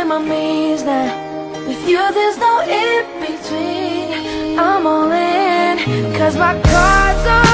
in my now. With you, there's no in between. I'm all in, cause my cards are.